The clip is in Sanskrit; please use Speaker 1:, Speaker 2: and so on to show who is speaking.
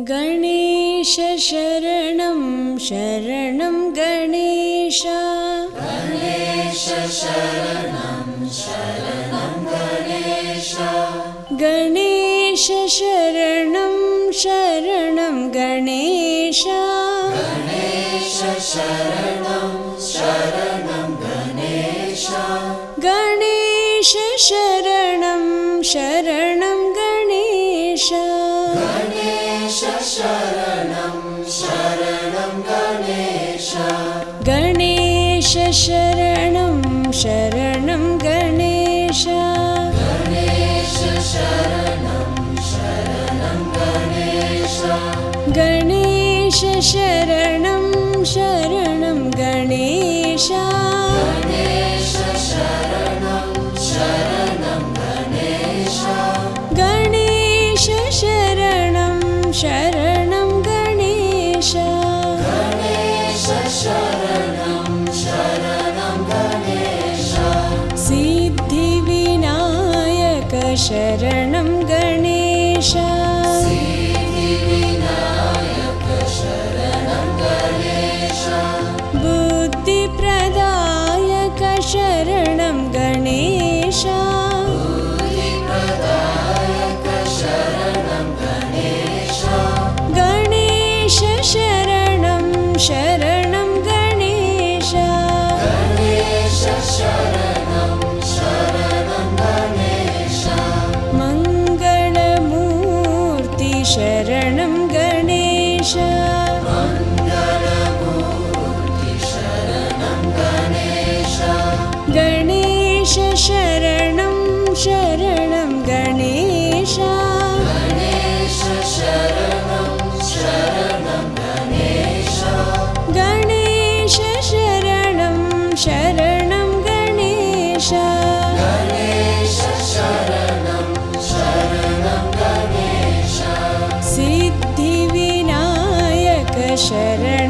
Speaker 1: गणेश शरणं शरणं गणेश। गणेश शरणं शरणं गणेश। गणेश शरणं शरणं गणेश गणेश शरणं शरणं गणेश। गणेश शरणं शरणं गणेश गणेश शरणं गणेश। बुद्धिप्रदायक शरणं गणेश। गणेश शरणं शरणं गणेश